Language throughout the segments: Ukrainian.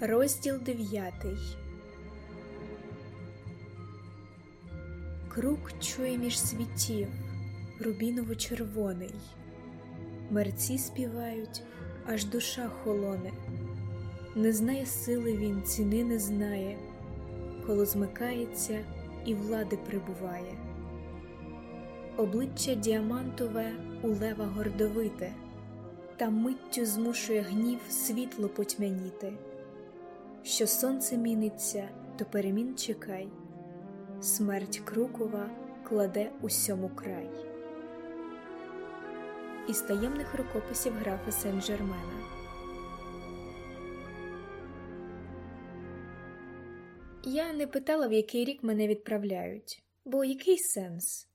Розділ дев'ятий. Круг чує між світів, рубіново-червоний. Мерці співають, аж душа холоне. Не знає сили він, ціни не знає, коли змикається і влади прибуває. Обличчя діамантове у лева гордовите, та миттю змушує гнів світло потьмяніти. Що сонце міниться, то перемін чекай, смерть Крукова кладе усьому край. Із таємних рукописів графа Сен-Жермена Я не питала, в який рік мене відправляють, бо який сенс?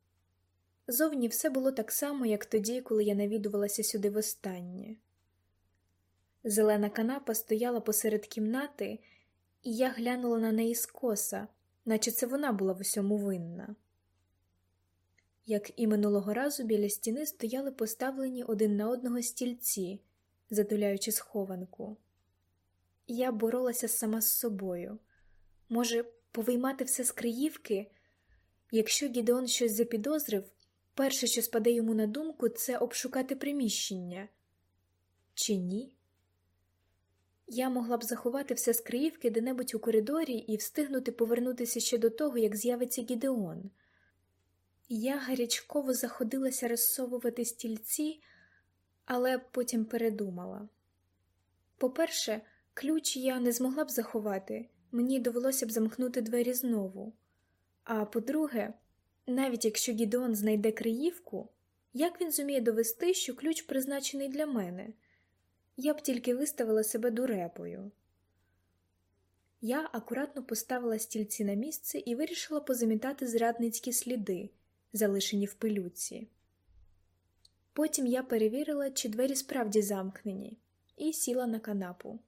Зовні все було так само, як тоді, коли я навідувалася сюди востаннє. Зелена канапа стояла посеред кімнати, і я глянула на неї скоса, наче це вона була в усьому винна. Як і минулого разу біля стіни стояли поставлені один на одного стільці, затуляючи схованку. Я боролася сама з собою. Може, повиймати все з криївки? Якщо Гідеон щось запідозрив, перше, що спаде йому на думку, це обшукати приміщення. Чи ні? Я могла б заховати все з криївки де-небудь у коридорі і встигнути повернутися ще до того, як з'явиться Гідеон. Я гарячково заходилася розсовувати стільці, але потім передумала. По-перше, ключ я не змогла б заховати, мені довелося б замкнути двері знову. А по-друге, навіть якщо Гідеон знайде криївку, як він зуміє довести, що ключ призначений для мене? Я б тільки виставила себе дурепою. Я акуратно поставила стільці на місце і вирішила позамітати зрадницькі сліди, залишені в пилюці. Потім я перевірила, чи двері справді замкнені, і сіла на канапу.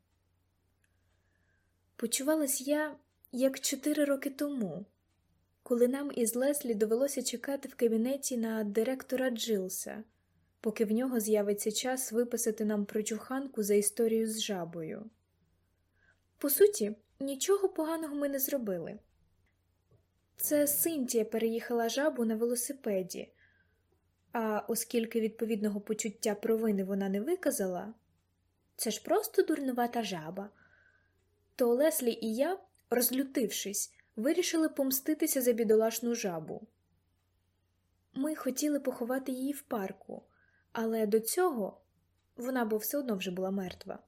Почувалась я як чотири роки тому, коли нам із Леслі довелося чекати в кабінеті на директора Джилса поки в нього з'явиться час виписати нам прочуханку за історію з жабою. По суті, нічого поганого ми не зробили. Це Синтія переїхала жабу на велосипеді, а оскільки відповідного почуття провини вона не виказала, це ж просто дурнувата жаба, то Леслі і я, розлютившись, вирішили помститися за бідолашну жабу. Ми хотіли поховати її в парку, але до цього вона бо все одно вже була мертва.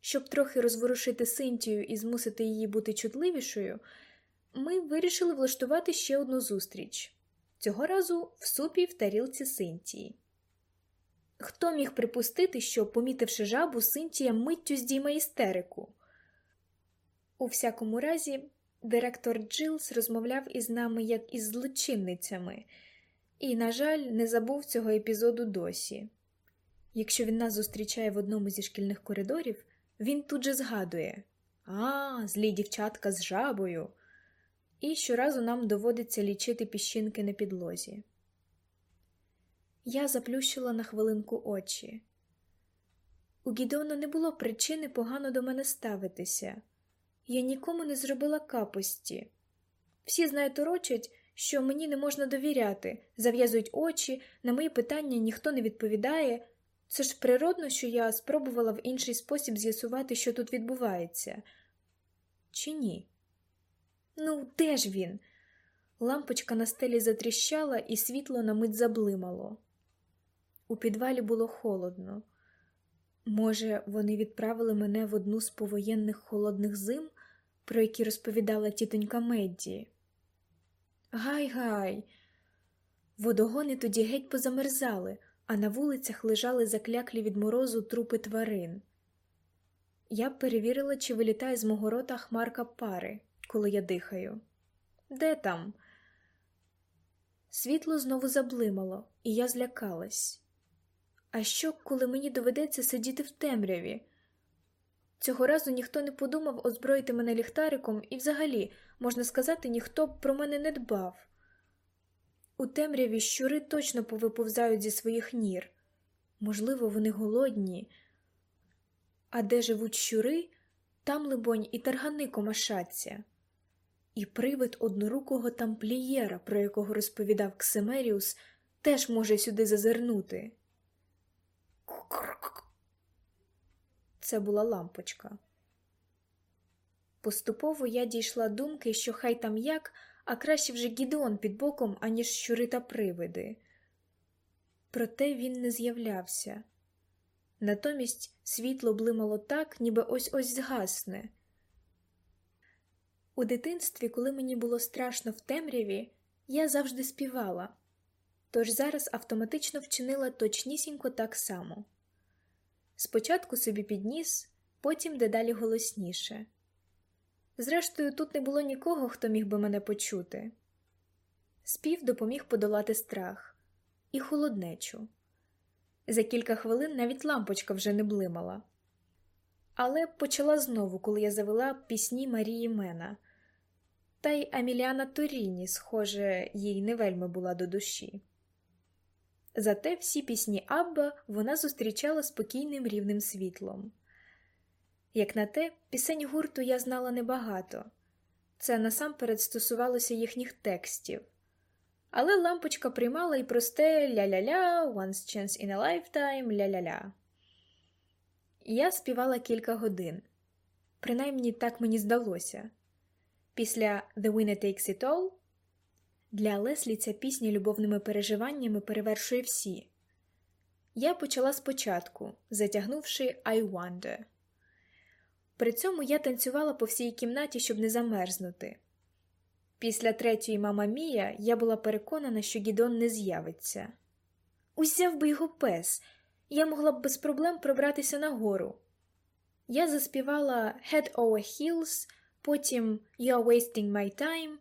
Щоб трохи розворушити Синтію і змусити її бути чутливішою, ми вирішили влаштувати ще одну зустріч цього разу в супі в тарілці Синтії. Хто міг припустити, що, помітивши жабу, Синтія миттю здійме істерику? У всякому разі, директор Джилс розмовляв із нами як із злочинницями і, на жаль, не забув цього епізоду досі. Якщо він нас зустрічає в одному зі шкільних коридорів, він тут же згадує А, злі дівчатка з жабою. І щоразу нам доводиться лічити піщинки на підлозі. Я заплющила на хвилинку очі. У Гідеона не було причини погано до мене ставитися. Я нікому не зробила капості. Всі знають урочать, що мені не можна довіряти, зав'язують очі, на мої питання ніхто не відповідає. Це ж природно, що я спробувала в інший спосіб з'ясувати, що тут відбувається. Чи ні? Ну, де ж він? Лампочка на стелі затріщала, і світло на мить заблимало. У підвалі було холодно. Може, вони відправили мене в одну з повоєнних холодних зим, про які розповідала тітонька Медді. Гай гай. Водогони тоді геть позамерзали, а на вулицях лежали закляклі від морозу трупи тварин. Я перевірила, чи вилітає з мого рота хмарка пари, коли я дихаю. Де там? Світло знову заблимало, і я злякалась. А що, коли мені доведеться сидіти в темряві? Цього разу ніхто не подумав озброїти мене ліхтариком, і, взагалі, можна сказати, ніхто б про мене не дбав. У темряві щури точно повиповзають зі своїх нір. Можливо, вони голодні. А де живуть щури, Там, либонь, і таргани комашаться. І привид однорукого тамплієра, про якого розповідав Ксимеріус, теж може сюди зазирнути. Це була лампочка. Поступово я дійшла думки, що хай там як, а краще вже Гідеон під боком, аніж щури та привиди. Проте він не з'являвся. Натомість світло блимало так, ніби ось ось згасне. У дитинстві, коли мені було страшно в темряві, я завжди співала, тож зараз автоматично вчинила точнісінько так само. Спочатку собі підніс, потім дедалі голосніше. Зрештою, тут не було нікого, хто міг би мене почути. Спів допоміг подолати страх і холоднечу. За кілька хвилин навіть лампочка вже не блимала. Але почала знову, коли я завела пісні Марії Мена. Та й Аміліана Торіні, схоже, їй не вельми була до душі. Зате всі пісні Абба вона зустрічала спокійним рівним світлом. Як на те, пісень гурту я знала небагато це насамперед стосувалося їхніх текстів. Але лампочка приймала і просте ля-ля-ля, once chance in a lifetime, ля-ля-ля. Я співала кілька годин, принаймні так мені здалося. Після The Winner Takes It All для Леслі ця пісня любовними переживаннями перевершує всі. Я почала спочатку, затягнувши I Wonder. При цьому я танцювала по всій кімнаті, щоб не замерзнути. Після третьої мама Мія я була переконана, що Гідон не з'явиться. Узяв би його пес, я могла б без проблем пробратися нагору. Я заспівала Head over heels, потім You're wasting my time.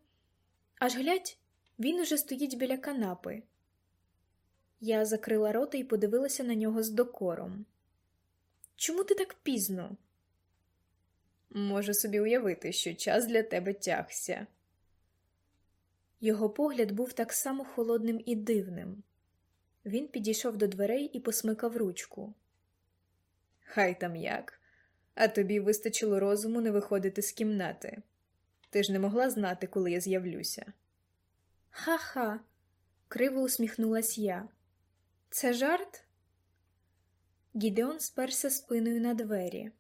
Аж глядь, він уже стоїть біля канапи. Я закрила рота і подивилася на нього з докором. Чому ти так пізно? Можу собі уявити, що час для тебе тягся. Його погляд був так само холодним і дивним. Він підійшов до дверей і посмикав ручку. Хай там як, а тобі вистачило розуму не виходити з кімнати. Ти ж не могла знати, коли я з'явлюся. Ха-ха, криво усміхнулась я. Це жарт? Гідеон сперся спиною на двері.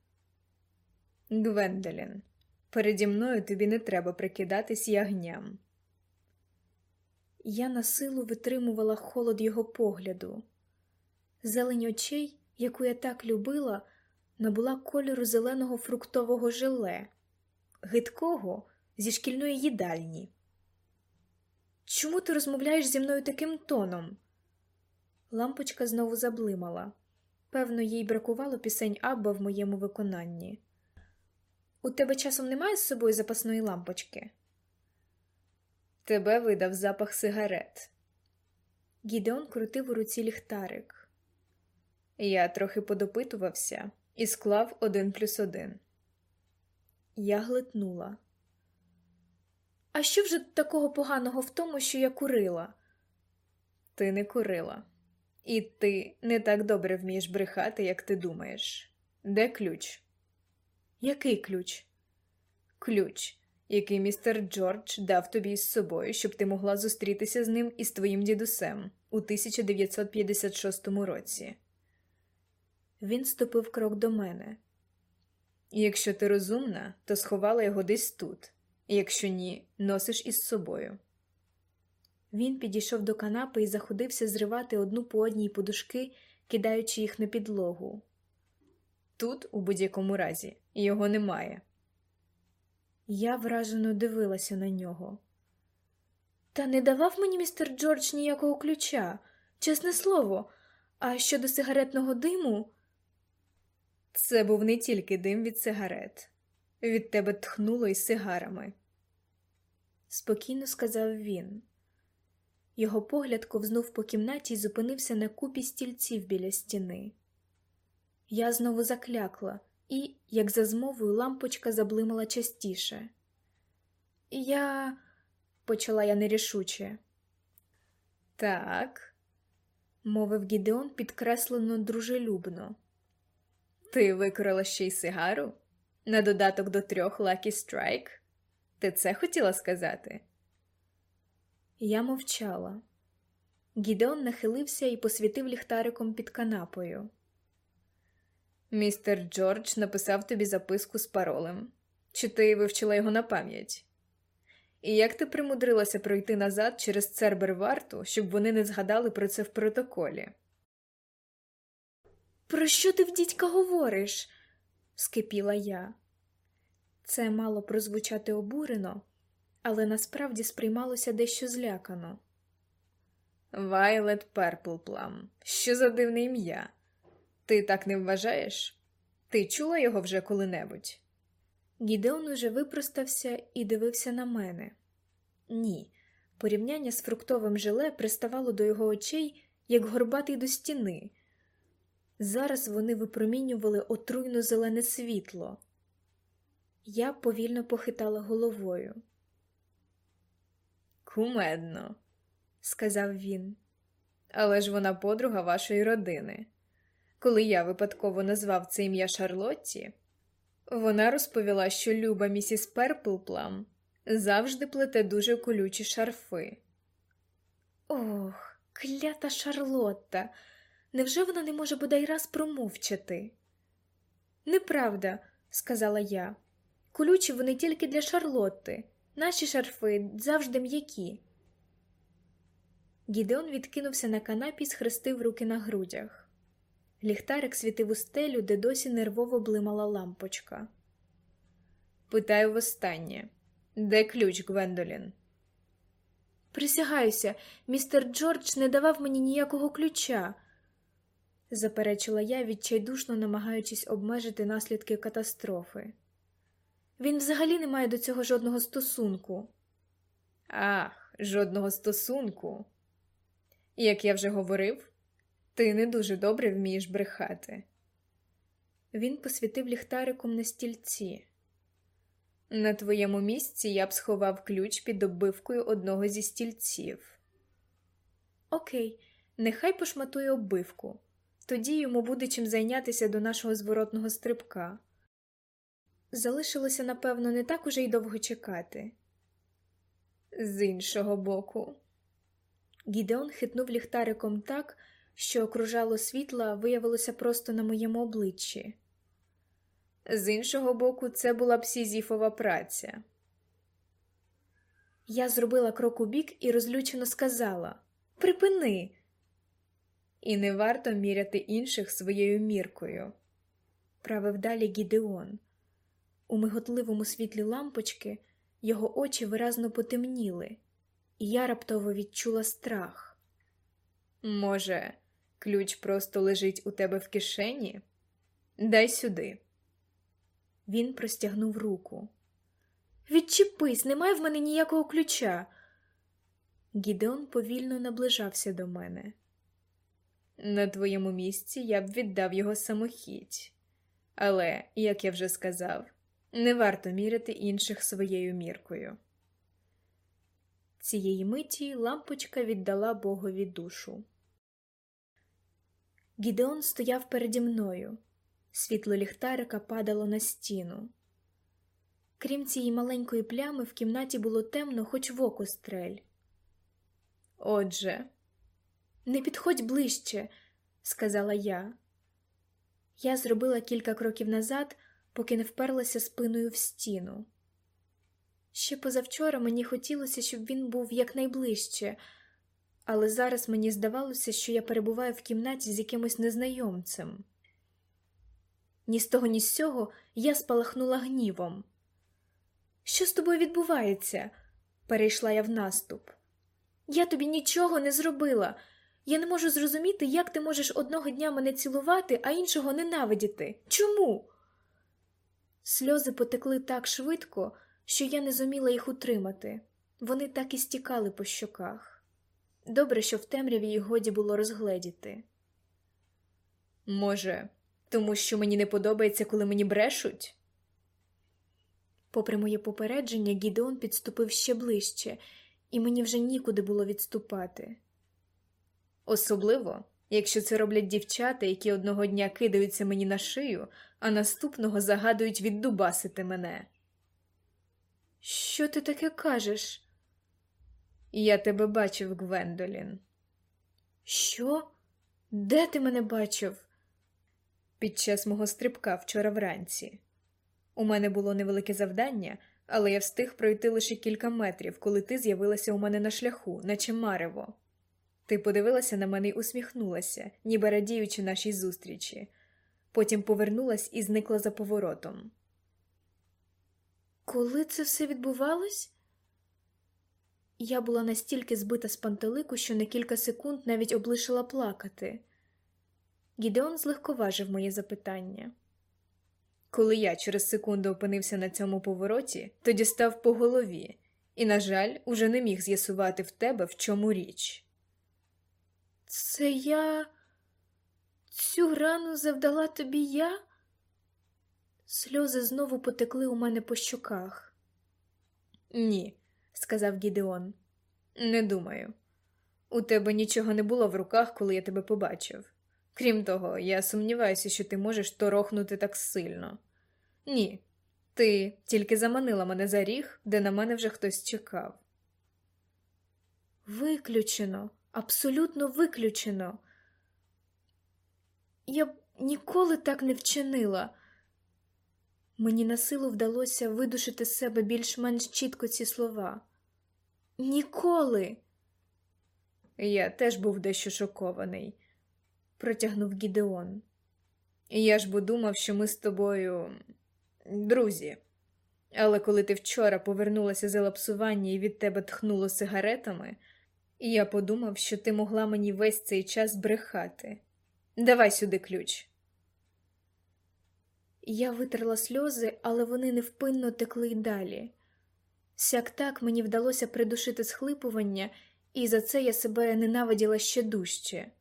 Гвендолін, переді мною тобі не треба прикидатись ягням. Я на силу витримувала холод його погляду. Зелень очей, яку я так любила, набула кольору зеленого фруктового желе, гидкого зі шкільної їдальні. Чому ти розмовляєш зі мною таким тоном? Лампочка знову заблимала. Певно, їй бракувало пісень Абба в моєму виконанні. У тебе часом немає з собою запасної лампочки? Тебе видав запах сигарет. Гідеон крутив у руці ліхтарик. Я трохи подопитувався і склав один плюс один. Я глитнула. А що вже такого поганого в тому, що я курила? Ти не курила, і ти не так добре вмієш брехати, як ти думаєш. Де ключ? Який ключ? Ключ, який містер Джордж дав тобі із собою, щоб ти могла зустрітися з ним і з твоїм дідусем у 1956 році. Він ступив крок до мене. Якщо ти розумна, то сховала його десь тут, якщо ні, носиш із собою. Він підійшов до канапи і заходився зривати одну по одній подушки, кидаючи їх на підлогу. Тут, у будь-якому разі, його немає. Я вражено дивилася на нього. Та не давав мені містер Джордж ніякого ключа, чесне слово, а щодо сигаретного диму. Це був не тільки дим від сигарет, від тебе тхнуло із сигарами, спокійно сказав він. Його погляд ковзнув по кімнаті і зупинився на купі стільців біля стіни. Я знову заклякла, і, як за змовою, лампочка заблимала частіше. Я, почала я нерішуче. Так, мовив Гідеон підкреслено дружелюбно. Ти викрила ще й сигару? На додаток до трьох Lucky Strike? Ти це хотіла сказати? Я мовчала. Гідеон нахилився і посвітив ліхтариком під канапою. Містер Джордж написав тобі записку з паролем. Чи ти вивчила його на пам'ять? І як ти примудрилася пройти назад через цербер варту, щоб вони не згадали про це в протоколі? Про що ти в дідька говориш? Скипіла я. Це мало прозвучати обурено, але насправді сприймалося дещо злякано. Вайлет Перплплам. Що за дивне ім'я? Ти так не вважаєш? Ти чула його вже коли-небудь? Гідеон уже випростався і дивився на мене. Ні, порівняння з фруктовим желе приставало до його очей, як горбатий до стіни. Зараз вони випромінювали отруйно зелене світло. Я повільно похитала головою. Кумедно, сказав він. Але ж вона подруга вашої родини. Коли я випадково назвав це ім'я Шарлотті, вона розповіла, що люба місіс Перплплам завжди плете дуже колючі шарфи. Ох, клята Шарлотта. Невже вона не може бодай раз промовчати? Неправда, сказала я. Колючі вони тільки для Шарлотти. Наші шарфи завжди м'які. Гідеон відкинувся на канапі і схрестив руки на грудях. Ліхтарик світив у стелю, де досі нервово блимала лампочка. Питаю востаннє де ключ, Гвендолін? Присягаюся, містер Джордж не давав мені ніякого ключа, заперечила я, відчайдушно намагаючись обмежити наслідки катастрофи. Він взагалі не має до цього жодного стосунку. Ах, жодного стосунку. Як я вже говорив, ти не дуже добре вмієш брехати. Він посвітив ліхтариком на стільці. На твоєму місці я б сховав ключ під оббивкою одного зі стільців. Окей, нехай пошматує оббивку. Тоді йому буде чим зайнятися до нашого зворотного стрибка. Залишилося, напевно, не так уже й довго чекати. З іншого боку, Гідеон хитнув ліхтариком так, що окружало світла виявилося просто на моєму обличчі. З іншого боку, це була б сізіфова праця. Я зробила крок у бік і розлючено сказала Припини. І не варто міряти інших своєю міркою, правив далі Гідеон. У миготливому світлі лампочки його очі виразно потемніли, і я раптово відчула страх. Може, ключ просто лежить у тебе в кишені? Дай сюди. Він простягнув руку. Відчепись, немає в мене ніякого ключа. Гідеон повільно наближався до мене. На твоєму місці я б віддав його самохідь, але, як я вже сказав, не варто міряти інших своєю міркою. Цієї миті лампочка віддала Богові душу. Гідеон стояв переді мною. Світло ліхтарика падало на стіну. Крім цієї маленької плями, в кімнаті було темно, хоч в око стрель. Отже, не підходь ближче, сказала я. Я зробила кілька кроків назад, поки не вперлася спиною в стіну. Ще позавчора мені хотілося, щоб він був якнайближче, але зараз мені здавалося, що я перебуваю в кімнаті з якимось незнайомцем. Ні з того, ні з сього я спалахнула гнівом. Що з тобою відбувається? перейшла я в наступ. Я тобі нічого не зробила. Я не можу зрозуміти, як ти можеш одного дня мене цілувати, а іншого ненавидіти. Чому? Сльози потекли так швидко, що я не зуміла їх утримати. Вони так і стікали по щоках. Добре, що в темряві їх годі було розгледіти. Може, тому що мені не подобається, коли мені брешуть? Попри моє попередження, Гідеон підступив ще ближче, і мені вже нікуди було відступати. Особливо, якщо це роблять дівчата, які одного дня кидаються мені на шию, а наступного загадують віддубасити мене. Що ти таке кажеш? Я тебе бачив, Гвендолін. Що? Де ти мене бачив? Під час мого стрибка вчора вранці. У мене було невелике завдання, але я встиг пройти лише кілька метрів, коли ти з'явилася у мене на шляху, наче марево. Ти подивилася на мене й усміхнулася, ніби радіючи нашій зустрічі. Потім повернулась і зникла за поворотом. Коли це все відбувалось? Я була настільки збита з пантелику, що на кілька секунд навіть облишила плакати. Гідеон злегковажив моє запитання. Коли я через секунду опинився на цьому повороті, то дістав по голові, і, на жаль, уже не міг з'ясувати в тебе, в чому річ. Це я цю рану завдала тобі я? Сльози знову потекли у мене по щоках. Ні, сказав Гідеон. Не думаю. У тебе нічого не було в руках, коли я тебе побачив. Крім того, я сумніваюся, що ти можеш торохнути так сильно. Ні, ти тільки заманила мене за ріг, де на мене вже хтось чекав. Виключено, абсолютно виключено. Я б ніколи так не вчинила. Мені на силу вдалося видушити з себе більш-менш чітко ці слова. Ніколи. Я теж був дещо шокований, протягнув Гідеон. Я ж бо думав, що ми з тобою друзі. Але коли ти вчора повернулася з елапсування і від тебе тхнуло сигаретами, я подумав, що ти могла мені весь цей час брехати. Давай сюди ключ. Я витерла сльози, але вони невпинно текли й далі. Сяк так мені вдалося придушити схлипування, і за це я себе ненавиділа ще дужче.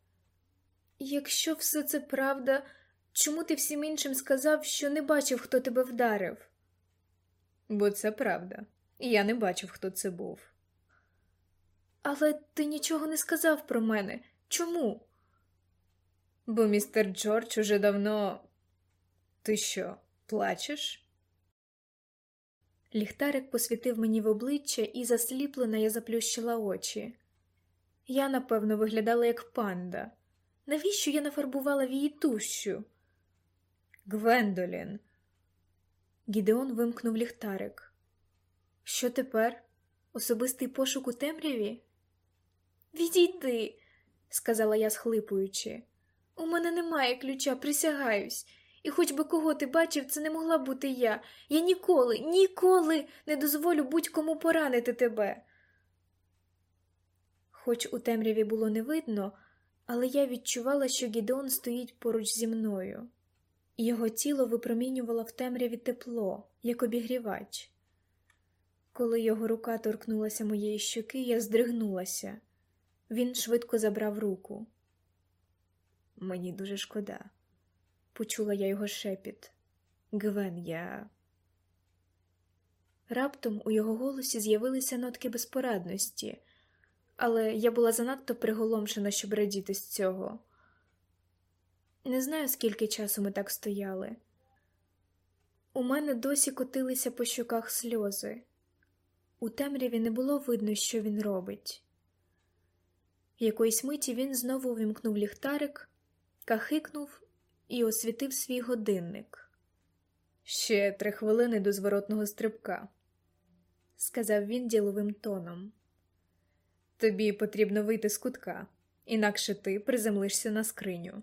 Якщо все це правда, чому ти всім іншим сказав, що не бачив, хто тебе вдарив? Бо це правда, я не бачив, хто це був. Але ти нічого не сказав про мене. Чому? Бо містер Джордж уже давно. Ти що, плачеш? Ліхтарик посвітив мені в обличчя, і засліплена я заплющила очі. Я, напевно, виглядала як панда. Навіщо я нафарбувала в її тущу? Гвендолін. Гідеон вимкнув ліхтарик. Що тепер? Особистий пошук у темряві? Відійди, сказала я, схлипуючи. У мене немає ключа, присягаюсь, і хоч би кого ти бачив, це не могла бути я. Я ніколи, ніколи не дозволю будь-кому поранити тебе. Хоч у темряві було не видно, але я відчувала, що Гідеон стоїть поруч зі мною. Його тіло випромінювало в темряві тепло, як обігрівач. Коли його рука торкнулася моєї щоки, я здригнулася. Він швидко забрав руку. Мені дуже шкода, почула я його шепіт. Гвен, я. Раптом у його голосі з'явилися нотки безпорадності, але я була занадто приголомшена, щоб радіти з цього. Не знаю, скільки часу ми так стояли. У мене досі котилися по щоках сльози. У темряві не було видно, що він робить. Якоїсь миті він знову увімкнув ліхтарик, кахикнув і освітив свій годинник. Ще три хвилини до зворотного стрибка, сказав він діловим тоном. Тобі потрібно вийти з кутка, інакше ти приземлишся на скриню.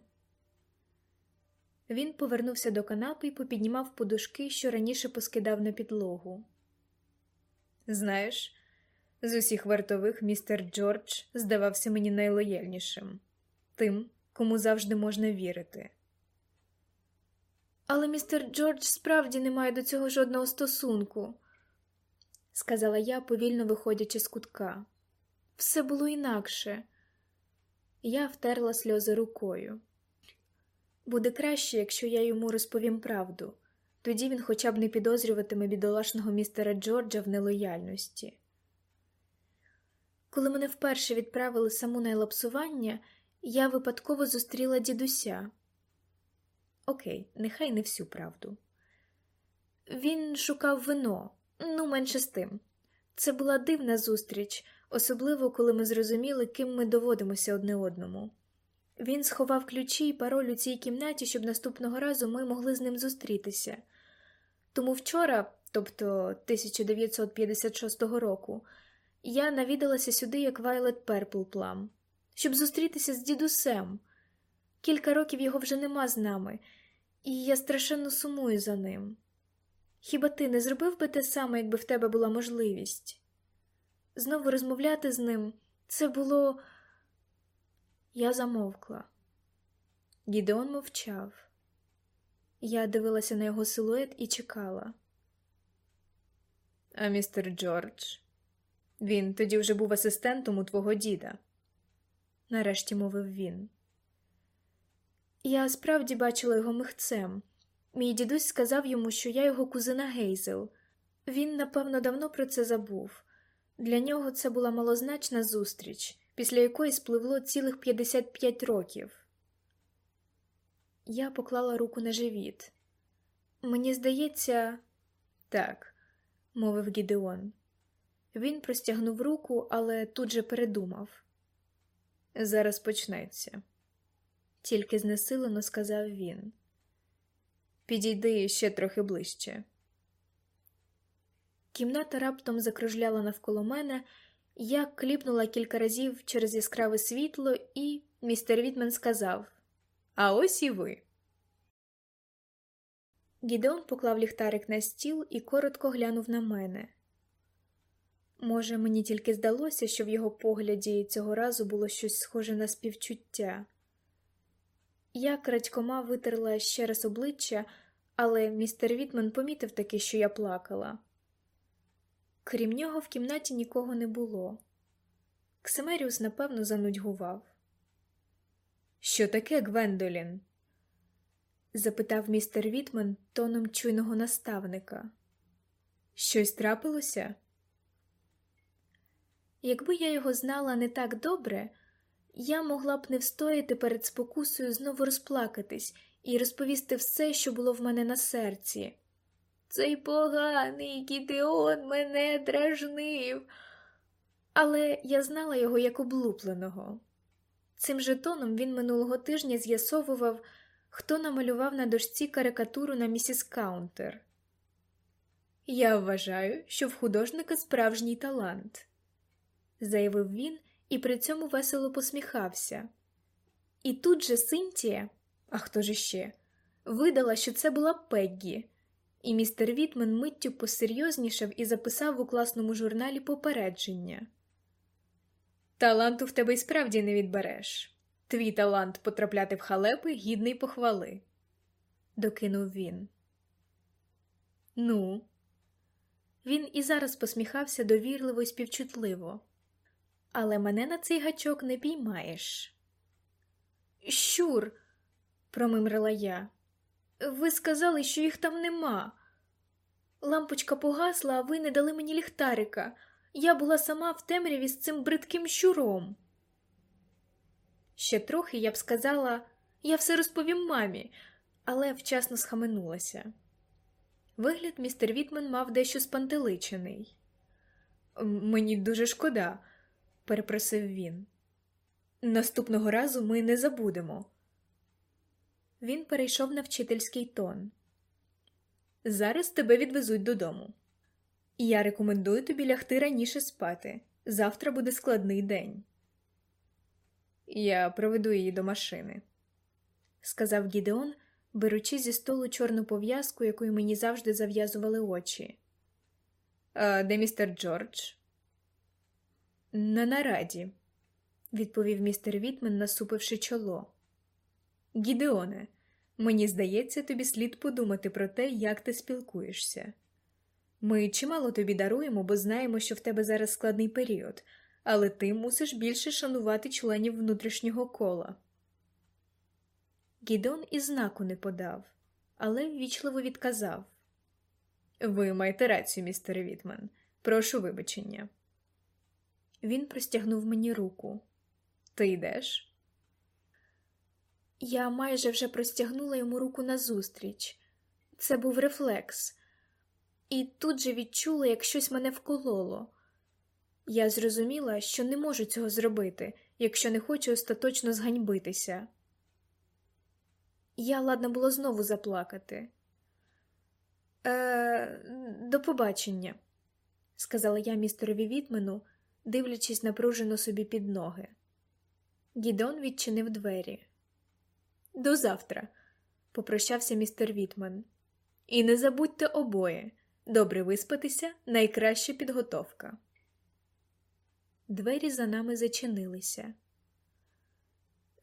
Він повернувся до канапи і попіднімав подушки, що раніше поскидав на підлогу. Знаєш, з усіх вартових містер Джордж здавався мені найлояльнішим, тим, кому завжди можна вірити. Але містер Джордж справді не має до цього жодного стосунку, сказала я, повільно виходячи з кутка. Все було інакше. Я втерла сльози рукою. Буде краще, якщо я йому розповім правду, тоді він хоча б не підозрюватиме бідолашного містера Джорджа в нелояльності. Коли мене вперше відправили саму на елапсування, я випадково зустріла дідуся. Окей, нехай не всю правду. Він шукав вино, ну, менше з тим. Це була дивна зустріч, особливо коли ми зрозуміли, ким ми доводимося одне одному. Він сховав ключі і пароль у цій кімнаті, щоб наступного разу ми могли з ним зустрітися. Тому вчора, тобто 1956 року, я навідалася сюди як Вайлет Перпл Плам, щоб зустрітися з дідусем. Кілька років його вже нема з нами, і я страшенно сумую за ним. Хіба ти не зробив би те саме, якби в тебе була можливість? Знову розмовляти з ним це було. Я замовкла. Гідеон мовчав. Я дивилася на його силует і чекала. А містер Джордж, він тоді вже був асистентом у твого діда, нарешті мовив він. Я справді бачила його михцем. Мій дідусь сказав йому, що я його кузина Гейзел. Він, напевно, давно про це забув. Для нього це була малозначна зустріч, після якої спливло цілих 55 років. Я поклала руку на живіт. Мені здається, так, мовив Гідеон. Він простягнув руку, але тут же передумав. Зараз почнеться, тільки знесилено сказав він. Підійди ще трохи ближче. Кімната раптом закружляла навколо мене, я кліпнула кілька разів через яскраве світло, і містер Вітмен сказав А ось і ви. Гідеон поклав ліхтарик на стіл і коротко глянув на мене. Може, мені тільки здалося, що в його погляді цього разу було щось схоже на співчуття. Я крадькома витерла ще раз обличчя, але містер Вітман помітив таки, що я плакала. Крім нього, в кімнаті нікого не було. Ксимеріус, напевно, занудьгував. Що таке, Гвендолін? запитав містер Вітман тоном чуйного наставника. Щось трапилося? Якби я його знала не так добре, я могла б не встояти перед спокусою знову розплакатись і розповісти все, що було в мене на серці. Цей поганий Гідеон мене дражнив, але я знала його як облупленого. Цим же тоном він минулого тижня з'ясовував, хто намалював на дошці карикатуру на місіс Каунтер. Я вважаю, що в художника справжній талант, заявив він і при цьому весело посміхався. І тут же Синтія, а хто ж іще, видала, що це була Пеггі, і містер Вітмен миттю посерйознішав і записав у класному журналі попередження. Таланту в тебе й справді не відбереш. Твій талант потрапляти в халепи гідний похвали, докинув він. Ну, він і зараз посміхався довірливо і співчутливо, але мене на цей гачок не піймаєш. Щур, промимрила я, ви сказали, що їх там нема. Лампочка погасла, а ви не дали мені ліхтарика. Я була сама в темряві з цим бридким щуром. Ще трохи я б сказала, я все розповім мамі, але вчасно схаменулася. Вигляд містер Вітмен мав дещо спантеличений. Мені дуже шкода, перепросив він. Наступного разу ми не забудемо. Він перейшов на вчительський тон. Зараз тебе відвезуть додому. Я рекомендую тобі лягти раніше спати. Завтра буде складний день. Я проведу її до машини, сказав Гідеон, беручи зі столу чорну пов'язку, якою мені завжди зав'язували очі. «А Де містер Джордж? На нараді, відповів містер Вітмен, насупивши чоло. Гідеоне, мені здається, тобі слід подумати про те, як ти спілкуєшся. Ми чимало тобі даруємо, бо знаємо, що в тебе зараз складний період, але ти мусиш більше шанувати членів внутрішнього кола. Гідон і знаку не подав, але ввічливо відказав Ви маєте рацію, містер Вітман. Прошу вибачення. Він простягнув мені руку. Ти йдеш? Я майже вже простягнула йому руку назустріч. Це був рефлекс, і тут же відчула, як щось мене вкололо. Я зрозуміла, що не можу цього зробити, якщо не хочу остаточно зганьбитися. Я ладна було знову заплакати. Е, До побачення, сказала я містерові Вітмену, дивлячись напружено собі під ноги. Гідон відчинив двері. До завтра, попрощався містер Вітмен. І не забудьте обоє добре виспатися найкраща підготовка. Двері за нами зачинилися.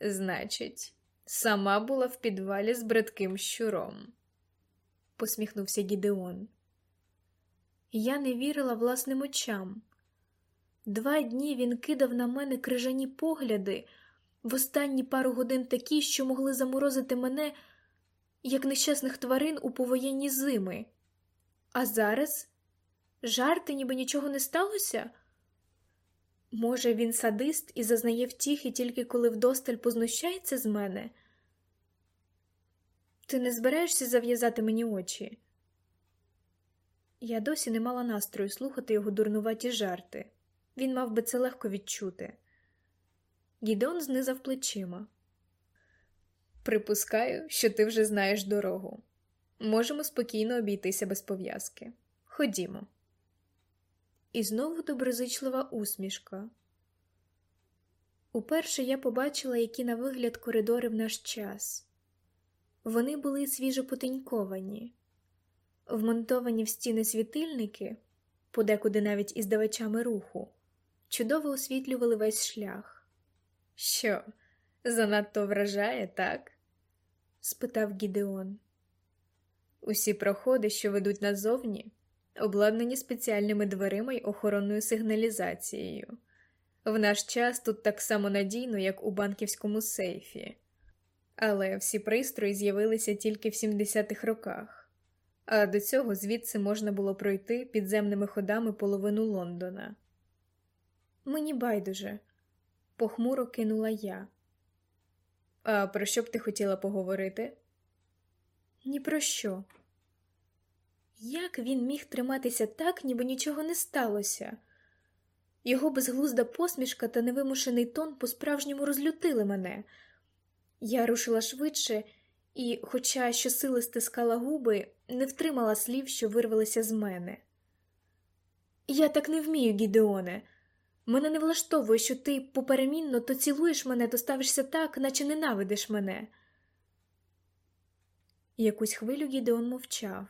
Значить, сама була в підвалі з братким щуром, посміхнувся Гідеон. Я не вірила власним очам. Два дні він кидав на мене крижані погляди, в останні пару годин такі, що могли заморозити мене, як нещасних тварин у повоєнні зими. А зараз жарти, ніби нічого не сталося. Може, він садист і зазнає втіхи тільки коли вдосталь познущається з мене? Ти не збираєшся зав'язати мені очі? Я досі не мала настрою слухати його дурнуваті жарти. Він мав би це легко відчути. Гідеон знизав плечима. Припускаю, що ти вже знаєш дорогу. Можемо спокійно обійтися без пов'язки. Ходімо. І знову доброзичлива усмішка. Уперше я побачила, які на вигляд коридори в наш час. Вони були свіжо потеньковані, вмонтовані в стіни світильники, подекуди навіть із давачами руху, чудово освітлювали весь шлях. Що, занадто вражає, так? спитав Гідеон. Усі проходи, що ведуть назовні, обладнані спеціальними дверима й охоронною сигналізацією. В наш час тут так само надійно, як у банківському сейфі, але всі пристрої з'явилися тільки в 70-х роках, а до цього звідси можна було пройти підземними ходами половину Лондона. Мені байдуже, похмуро кинула я. А про що б ти хотіла поговорити? Ні про що. Як він міг триматися так, ніби нічого не сталося? Його безглузда посмішка та невимушений тон по-справжньому розлютили мене. Я рушила швидше і, хоча щосили стискала губи, не втримала слів, що вирвалися з мене. Я так не вмію, Гідеоне. Мене не влаштовує, що ти поперемінно то цілуєш мене, то ставишся так, наче ненавидиш мене. Якусь хвилю Гідеон мовчав.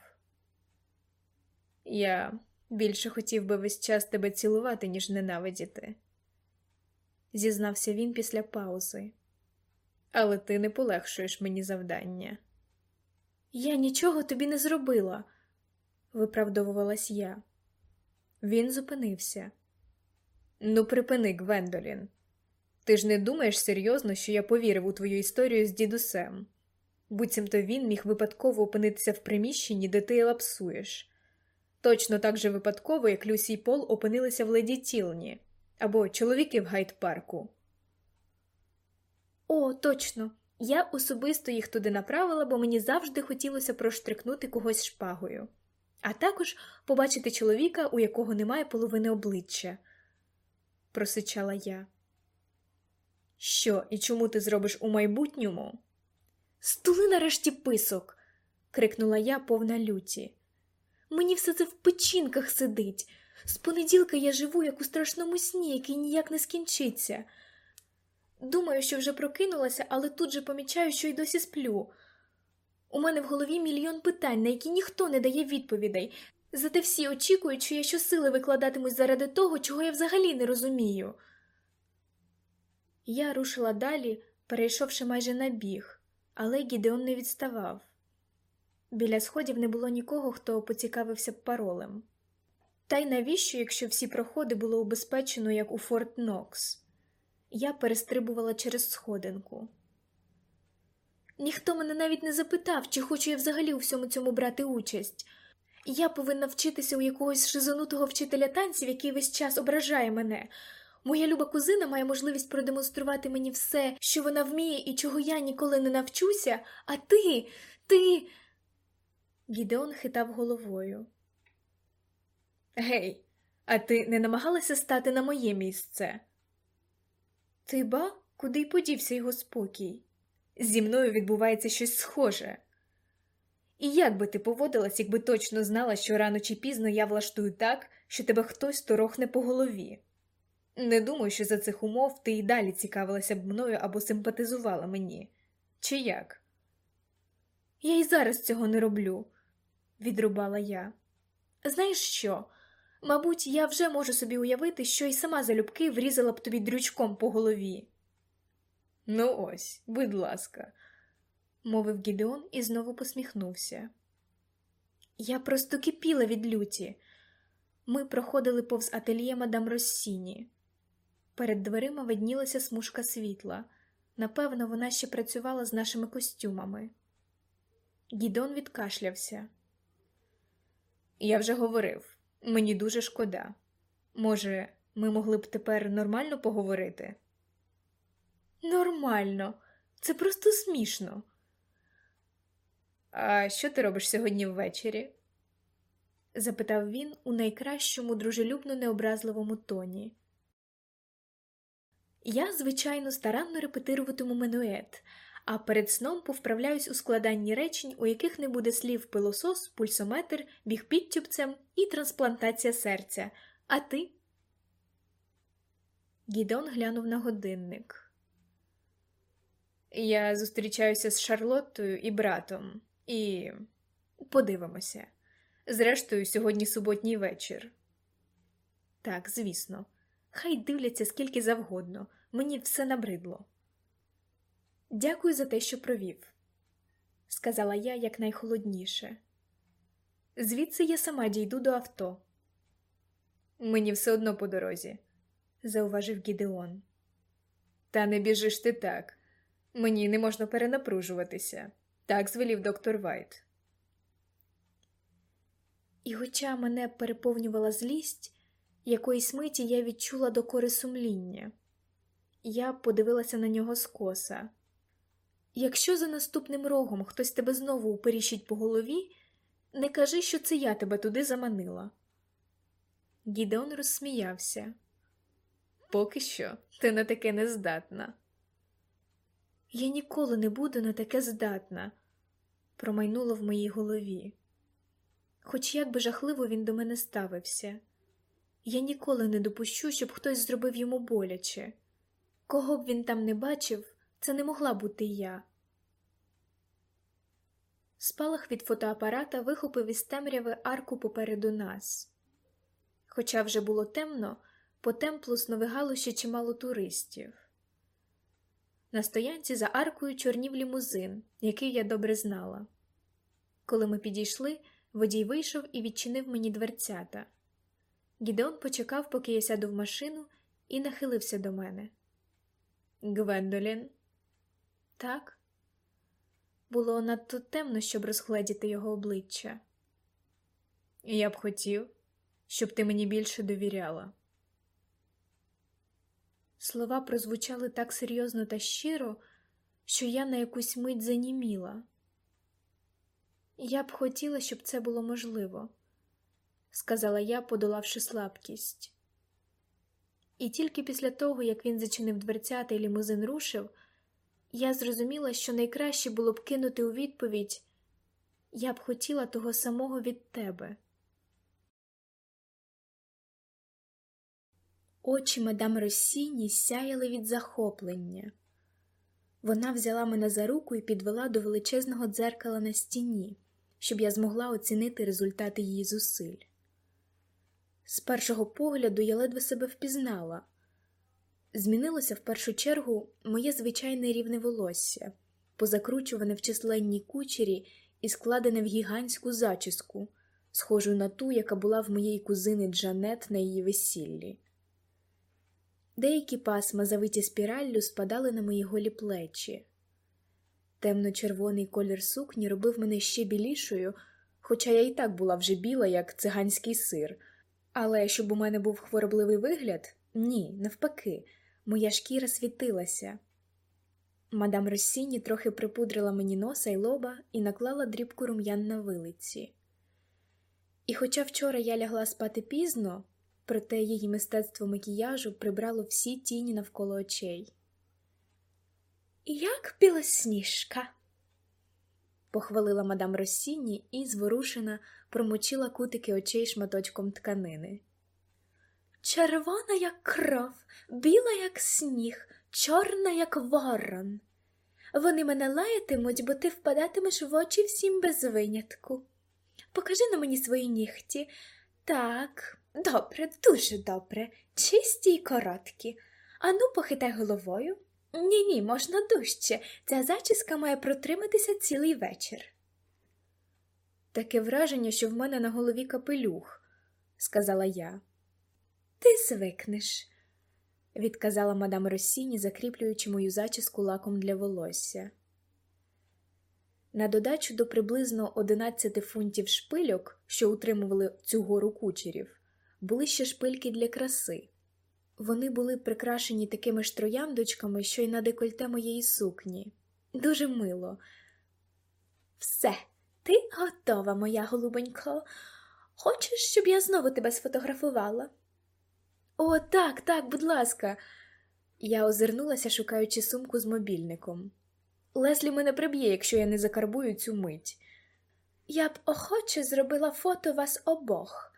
Я більше хотів би весь час тебе цілувати, ніж ненавидіти, зізнався він після паузи. Але ти не полегшуєш мені завдання. Я нічого тобі не зробила, виправдовувалась я. Він зупинився. Ну, припини, Гвендолін. Ти ж не думаєш серйозно, що я повірив у твою історію з дідусем. Буцімто він міг випадково опинитися в приміщенні, де ти лапсуєш. Точно так же випадково, як Люсі й Пол опинилися в леді Тілні або чоловіки в гайд-парку. О, точно. Я особисто їх туди направила, бо мені завжди хотілося проштрикнути когось шпагою, а також побачити чоловіка, у якого немає половини обличчя, просичала я. Що і чому ти зробиш у майбутньому? Стули нарешті писок. крикнула я повна люті. Мені все це в печінках сидить. З понеділка я живу, як у страшному сні, який ніяк не скінчиться. Думаю, що вже прокинулася, але тут же помічаю, що й досі сплю. У мене в голові мільйон питань, на які ніхто не дає відповідей, зате всі очікують, що я щосили викладатимусь заради того, чого я взагалі не розумію. Я рушила далі, перейшовши майже на біг, але Гідеон не відставав. Біля сходів не було нікого, хто поцікавився б паролем. Та й навіщо, якщо всі проходи було убезпечено, як у Форт Нокс? Я перестрибувала через сходинку. Ніхто мене навіть не запитав, чи хочу я взагалі у всьому цьому брати участь. Я повинна вчитися у якогось шизонутого вчителя танців, який весь час ображає мене. Моя люба кузина має можливість продемонструвати мені все, що вона вміє і чого я ніколи не навчуся, а ти, ти. Гідеон хитав головою. Гей, а ти не намагалася стати на моє місце? Ти ба, куди й подівся його спокій? Зі мною відбувається щось схоже. І як би ти поводилась, якби точно знала, що рано чи пізно я влаштую так, що тебе хтось торохне по голові? Не думаю, що за цих умов ти й далі цікавилася б мною або симпатизувала мені. Чи як? Я й зараз цього не роблю, відрубала я. Знаєш що? Мабуть, я вже можу собі уявити, що й сама залюбки врізала б тобі дрючком по голові. Ну ось, будь ласка, мовив Гідеон і знову посміхнувся. Я просто кипіла від люті. Ми проходили повз ательє мадам Россіні. Перед дверима виднілася смужка світла. Напевно, вона ще працювала з нашими костюмами. Гідон відкашлявся. Я вже говорив, мені дуже шкода. Може, ми могли б тепер нормально поговорити? Нормально, це просто смішно. А що ти робиш сьогодні ввечері? запитав він у найкращому дружелюбно необразливому тоні. Я, звичайно, старанно репетируватиму менует, а перед сном повправляюсь у складанні речень, у яких не буде слів пилосос, пульсометр, біг підтюбцем і трансплантація серця. А ти? Гідон глянув на годинник. Я зустрічаюся з Шарлоттою і братом, і подивимося. Зрештою, сьогодні суботній вечір. Так, звісно, хай дивляться скільки завгодно, мені все набридло. Дякую за те, що провів, сказала я якнайхолодніше. Звідси я сама дійду до авто. Мені все одно по дорозі, зауважив Гідеон. Та не біжиш ти так. Мені не можна перенапружуватися. Так звелів доктор Вайт. І, хоча мене переповнювала злість, якоїсь миті я відчула докори сумління. Я подивилася на нього скоса. Якщо за наступним рогом хтось тебе знову уперіщить по голові, не кажи, що це я тебе туди заманила. Гідеон розсміявся. Поки що ти на таке не здатна. Я ніколи не буду на таке здатна, промайнуло в моїй голові. Хоч як би жахливо він до мене ставився, я ніколи не допущу, щоб хтось зробив йому боляче. Кого б він там не бачив, це не могла бути я. Спалах від фотоапарата вихопив із темряви арку попереду нас. Хоча вже було темно, по темплу сновигало ще чимало туристів. На стоянці за аркою чорнів лімузин, який я добре знала. Коли ми підійшли, водій вийшов і відчинив мені дверцята. Гідеон почекав, поки я сяду в машину, і нахилився до мене. Гвендолін? Так. Було надто темно, щоб розгледіти його обличчя. Я б хотів, щоб ти мені більше довіряла. Слова прозвучали так серйозно та щиро, що я на якусь мить заніміла. Я б хотіла, щоб це було можливо, сказала я, подолавши слабкість. І тільки після того, як він зачинив дверцята і лімузин рушив, я зрозуміла, що найкраще було б кинути у відповідь я б хотіла того самого від тебе. Очі мадам Росіні сяяли від захоплення. Вона взяла мене за руку і підвела до величезного дзеркала на стіні, щоб я змогла оцінити результати її зусиль. З першого погляду я ледве себе впізнала. Змінилося в першу чергу моє звичайне рівне волосся, позакручуване в численній кучері і складене в гігантську зачіску, схожу на ту, яка була в моєї кузини Джанет на її весіллі. Деякі пасма, завиті спіраллю, спадали на мої голі плечі. Темно-червоний колір сукні робив мене ще білішою, хоча я і так була вже біла, як циганський сир, але щоб у мене був хворобливий вигляд, Ні, навпаки, моя шкіра світилася. Мадам Росіні трохи припудрила мені носа й лоба і наклала дрібку рум'ян на вилиці. І хоча вчора я лягла спати пізно, проте її мистецтво макіяжу прибрало всі тіні навколо очей. Як білосніжка, похвалила мадам Росіні і, зворушена, промочила кутики очей шматочком тканини. Червона, як кров, біла, як сніг, чорна, як ворон. Вони мене лаятимуть, бо ти впадатимеш в очі всім без винятку. Покажи на мені свої нігті. Так, добре, дуже добре, чисті й короткі. Ану, похитай головою. Ні, ні, можна дужче. Ця зачіска має протриматися цілий вечір. Таке враження, що в мене на голові капелюх, сказала я. Ти звикнеш, відказала мадам Росіні, закріплюючи мою зачіску лаком для волосся. На додачу до приблизно 11 фунтів шпильок, що утримували цю гору кучерів, були ще шпильки для краси. Вони були прикрашені такими ж трояндочками, що й на декольте моєї сукні. Дуже мило. Все, ти готова, моя голубонько. Хочеш, щоб я знову тебе сфотографувала? О, так, так, будь ласка. Я озирнулася, шукаючи сумку з мобільником. Леслі мене приб'є, якщо я не закарбую цю мить. Я б охоче зробила фото вас обох,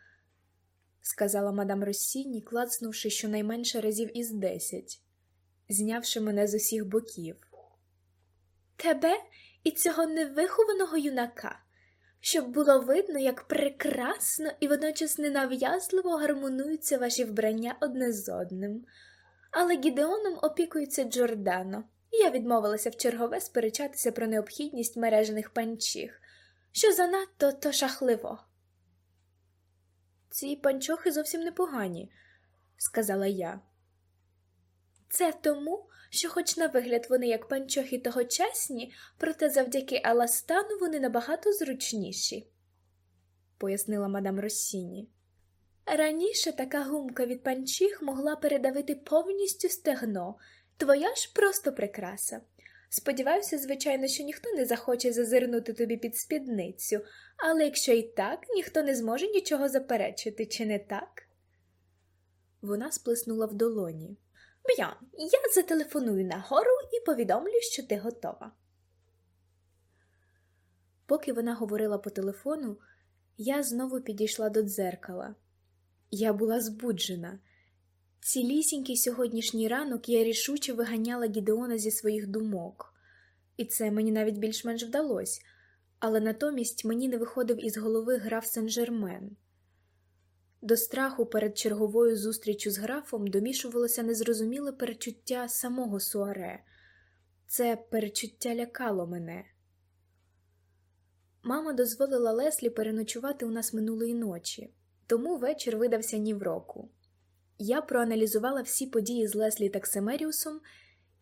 сказала мадам Росіні, клацнувши щонайменше разів із десять, знявши мене з усіх боків. Тебе і цього невихованого юнака, щоб було видно, як прекрасно і водночас ненав'язливо гармонуються ваші вбрання одне з одним. Але Гідеоном опікується Джордано. Я відмовилася в чергове сперечатися про необхідність мережених панчіх, що занадто то шахливо. Ці панчохи зовсім непогані, сказала я. Це тому, що, хоч на вигляд вони як панчохи тогочасні, проте завдяки Аластану вони набагато зручніші, пояснила мадам Росіні. Раніше така гумка від панчіх могла передавити повністю стегно. Твоя ж просто прикраса. Сподіваюся, звичайно, що ніхто не захоче зазирнути тобі під спідницю, але якщо і так, ніхто не зможе нічого заперечити, чи не так? Вона сплеснула в долоні. Б'ян, я зателефоную нагору і повідомлю, що ти готова. Поки вона говорила по телефону, я знову підійшла до дзеркала. Я була збуджена. Цілісінький сьогоднішній ранок я рішуче виганяла Гідеона зі своїх думок, і це мені навіть більш-менш вдалося, але натомість мені не виходив із голови граф Сен-Жермен. До страху перед черговою зустрічю з графом домішувалося незрозуміле перечуття самого Суаре. Це перечуття лякало мене. Мама дозволила Леслі переночувати у нас минулої ночі, тому вечір видався ні в року. Я проаналізувала всі події з Леслі та Ксемеріусом,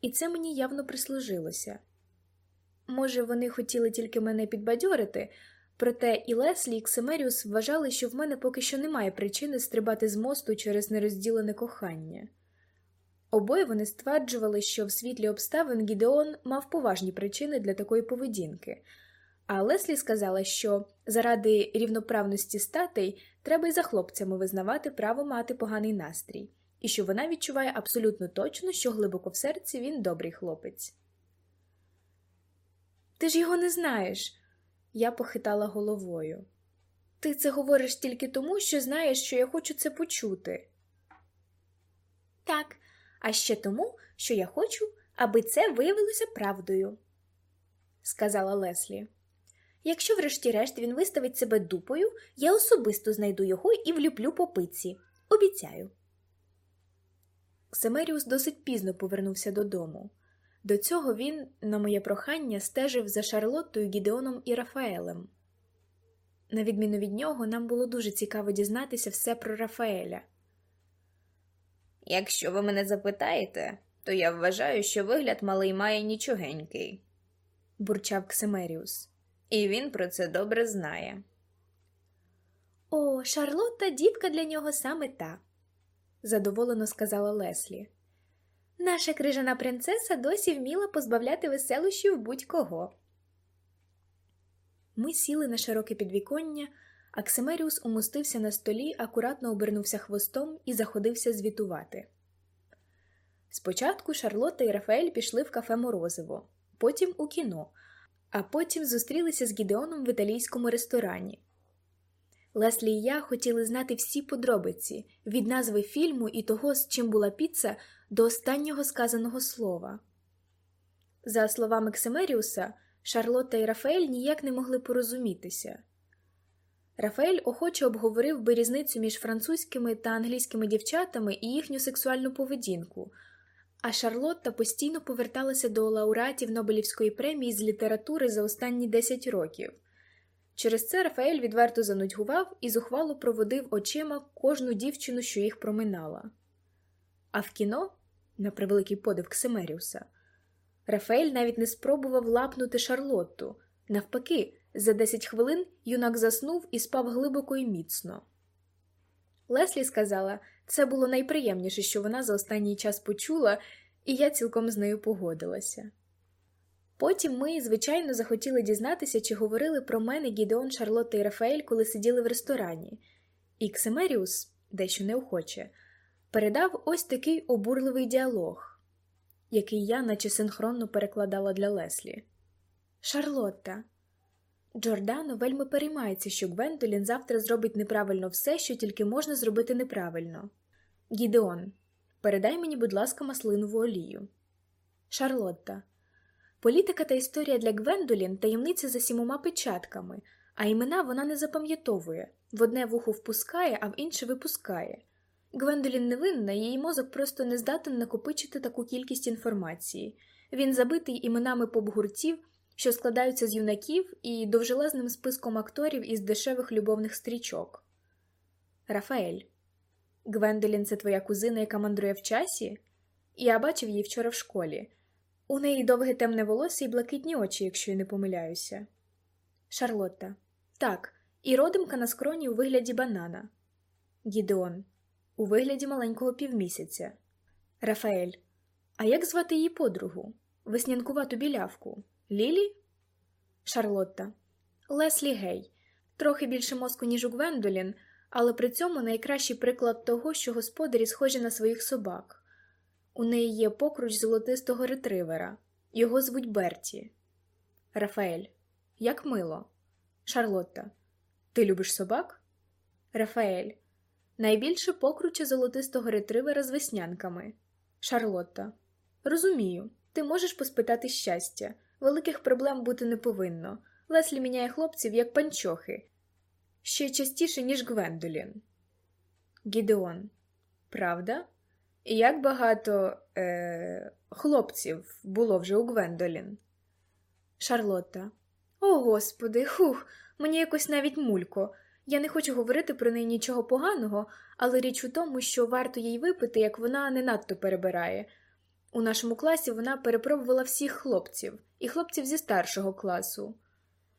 і це мені явно прислужилося. Може, вони хотіли тільки мене підбадьорити, проте і Леслі, і Ксемеріус вважали, що в мене поки що немає причини стрибати з мосту через нерозділене кохання. Обоє вони стверджували, що в світлі обставин Гідеон мав поважні причини для такої поведінки. А Леслі сказала, що заради рівноправності статей треба й за хлопцями визнавати право мати поганий настрій, і що вона відчуває абсолютно точно, що глибоко в серці він добрий хлопець. Ти ж його не знаєш, я похитала головою. Ти це говориш тільки тому, що знаєш, що я хочу це почути. Так, а ще тому, що я хочу, аби це виявилося правдою, сказала Леслі. Якщо, врешті-решт, він виставить себе дупою, я особисто знайду його і влюблю по пиці. Обіцяю. Ксемеріус досить пізно повернувся додому. До цього він, на моє прохання, стежив за Шарлоттою, Гідеоном і Рафаелем. На відміну від нього, нам було дуже цікаво дізнатися все про Рафаеля. Якщо ви мене запитаєте, то я вважаю, що вигляд малий має нічогенький, бурчав Ксемеріус. І він про це добре знає. О, Шарлотта дівка для нього саме та, задоволено сказала Леслі. Наша крижана принцеса досі вміла позбавляти веселощів будь-кого. Ми сіли на широке підвіконня, а Ксимеріус умостився на столі, акуратно обернувся хвостом і заходився звітувати. Спочатку Шарлотта і Рафаель пішли в кафе Морозиво, потім у кіно, а потім зустрілися з Гідеоном в італійському ресторані. Леслі і я хотіли знати всі подробиці від назви фільму і того, з чим була піца, до останнього сказаного слова. За словами Ксимеріуса, Шарлотта і Рафаель ніяк не могли порозумітися. Рафаель охоче обговорив би різницю між французькими та англійськими дівчатами і їхню сексуальну поведінку, а Шарлотта постійно поверталася до лауреатів Нобелівської премії з літератури за останні 10 років. Через це Рафаель відверто занудьгував і зухвало проводив очима кожну дівчину, що їх проминала. А в кіно, на превеликий подив Ксимеріуса, Рафаель навіть не спробував лапнути Шарлотту. Навпаки, за 10 хвилин юнак заснув і спав глибоко і міцно. Леслі сказала, це було найприємніше, що вона за останній час почула, і я цілком з нею погодилася. Потім ми, звичайно, захотіли дізнатися, чи говорили про мене Гідеон, Шарлотта і Рафаель, коли сиділи в ресторані, і Ксимеріус, дещо неохоче, передав ось такий обурливий діалог, який я, наче синхронно перекладала для Леслі. Шарлотта. Джордано вельми переймається, що Гвендолін завтра зробить неправильно все, що тільки можна зробити неправильно. Гідеон, передай мені, будь ласка, маслинову олію. Шарлотта. Політика та історія для Гвендолін таємниця за сімома печатками, а імена вона не запам'ятовує в одне вухо впускає, а в інше випускає. Гвендолін невинна, її мозок просто не здатен накопичити таку кількість інформації. Він забитий іменами поп-гуртів, що складаються з юнаків і довжелезним списком акторів із дешевих любовних стрічок. Рафаель. Гвендолін це твоя кузина, яка мандрує в часі? Я бачив її вчора в школі. У неї довге темне волосся і блакитні очі, якщо я не помиляюся. Шарлотта. Так, і родимка на скроні у вигляді банана. Гідеон. У вигляді маленького півмісяця. Рафаель. А як звати її подругу? Веснянкувату білявку. Лілі? Шарлотта. Леслі Гей. Трохи більше мозку, ніж у Гвендолін, але при цьому найкращий приклад того, що господарі схожі на своїх собак. У неї є покруч золотистого ретривера. Його звуть Берті. Рафаель. Як мило. Шарлотта. Ти любиш собак? Рафаель. Найбільше покруче золотистого ретривера з веснянками. Шарлотта. Розумію. Ти можеш поспитати щастя. Великих проблем бути не повинно. Леслі міняє хлопців як панчохи. Ще частіше, ніж Гвендолін. Гідеон. Правда? І як багато е, хлопців було вже у Гвендолін? Шарлотта. О, господи, хух, мені якось навіть мулько. Я не хочу говорити про неї нічого поганого, але річ у тому, що варто їй випити, як вона не надто перебирає. У нашому класі вона перепробувала всіх хлопців, і хлопців зі старшого класу.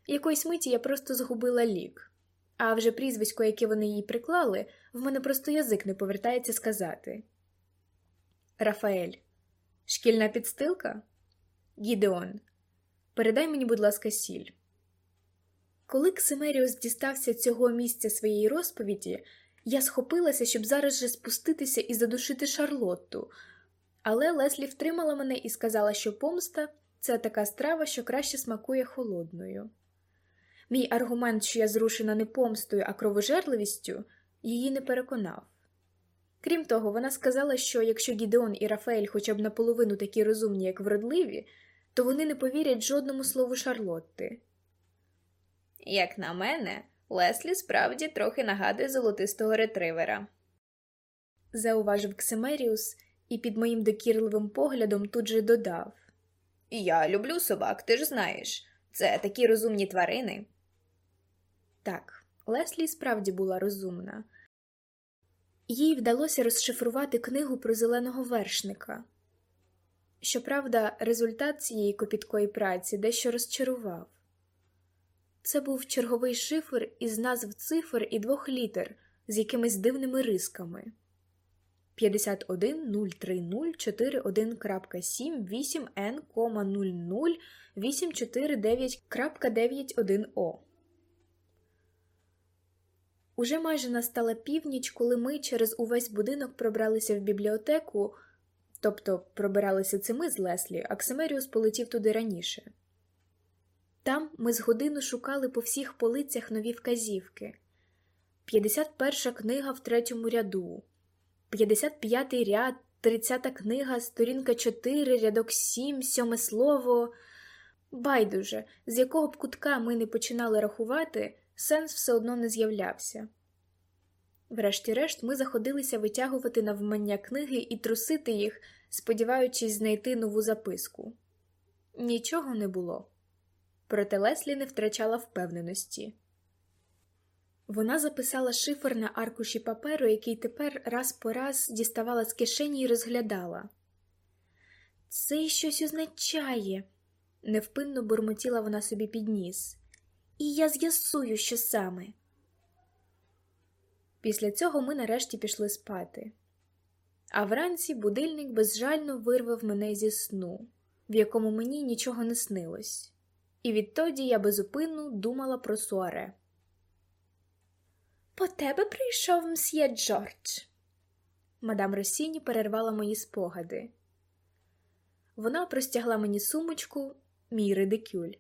Якоїсь миті я просто згубила лік, а вже прізвисько, яке вони їй приклали, в мене просто язик не повертається сказати. Рафаель. Шкільна підстилка? Гідеон. Передай мені, будь ласка, сіль. Коли Ксимеріус дістався цього місця своєї розповіді, я схопилася, щоб зараз же спуститися і задушити Шарлотту, але Леслі втримала мене і сказала, що помста це така страва, що краще смакує холодною. Мій аргумент, що я зрушена не помстою, а кровожерливістю, її не переконав. Крім того, вона сказала, що якщо Гідеон і Рафаель хоча б наполовину такі розумні, як вродливі, то вони не повірять жодному слову Шарлотти. Як на мене, Леслі справді трохи нагадує золотистого ретривера. Зауважив Ксимеріус і під моїм докірливим поглядом тут же додав Я люблю собак, ти ж знаєш. Це такі розумні тварини. Так, Леслі справді була розумна. Їй вдалося розшифрувати книгу про зеленого вершника. Щоправда, результат цієї копіткої праці дещо розчарував. Це був черговий шифр із назв цифр і двох літер з якимись дивними рисками. 51030418N,008491О. Уже майже настала північ, коли ми через увесь будинок пробралися в бібліотеку, тобто пробиралися це ми з Леслі, а Ксимеріус полетів туди раніше. Там ми з годину шукали по всіх полицях нові вказівки. 51 книга в третьому ряду, 55 ряд, 30 книга, сторінка 4, рядок 7, сьоме слово. Байдуже, з якого б кутка ми не починали рахувати, сенс все одно не з'являвся. Врешті-решт, ми заходилися витягувати навмання книги і трусити їх, сподіваючись знайти нову записку. Нічого не було. Проте Леслі не втрачала впевненості. Вона записала шифр на аркуші паперу, який тепер раз по раз діставала з кишені і розглядала. Це щось означає, невпинно бурмотіла вона собі під ніс. І я з'ясую, що саме. Після цього ми нарешті пішли спати. А вранці будильник безжально вирвав мене зі сну, в якому мені нічого не снилось, і відтоді я безупинно думала про Суаре. По тебе прийшов мсьє Джордж. Мадам Росіні перервала мої спогади. Вона простягла мені сумочку, мій редикюль,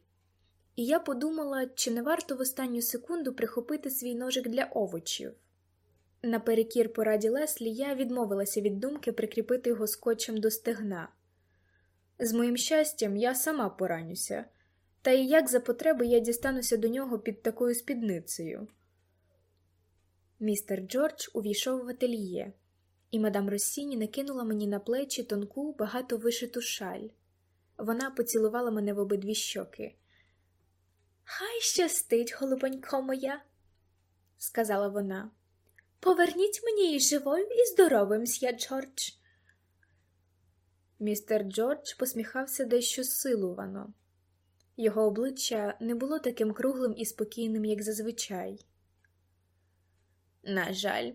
і я подумала, чи не варто в останню секунду прихопити свій ножик для овочів. Наперекір пораді Леслі я відмовилася від думки прикріпити його скотчем до стегна. З моїм щастям, я сама поранюся, та і як за потреби я дістануся до нього під такою спідницею. Містер Джордж увійшов в ательє, і мадам Росіні накинула мені на плечі тонку, багато вишиту шаль. Вона поцілувала мене в обидві щоки. Хай щастить, голубонько моя, сказала вона. Поверніть мені її живою і здоровим, с'я Джордж. Містер Джордж посміхався дещо силувано. Його обличчя не було таким круглим і спокійним, як зазвичай. На жаль,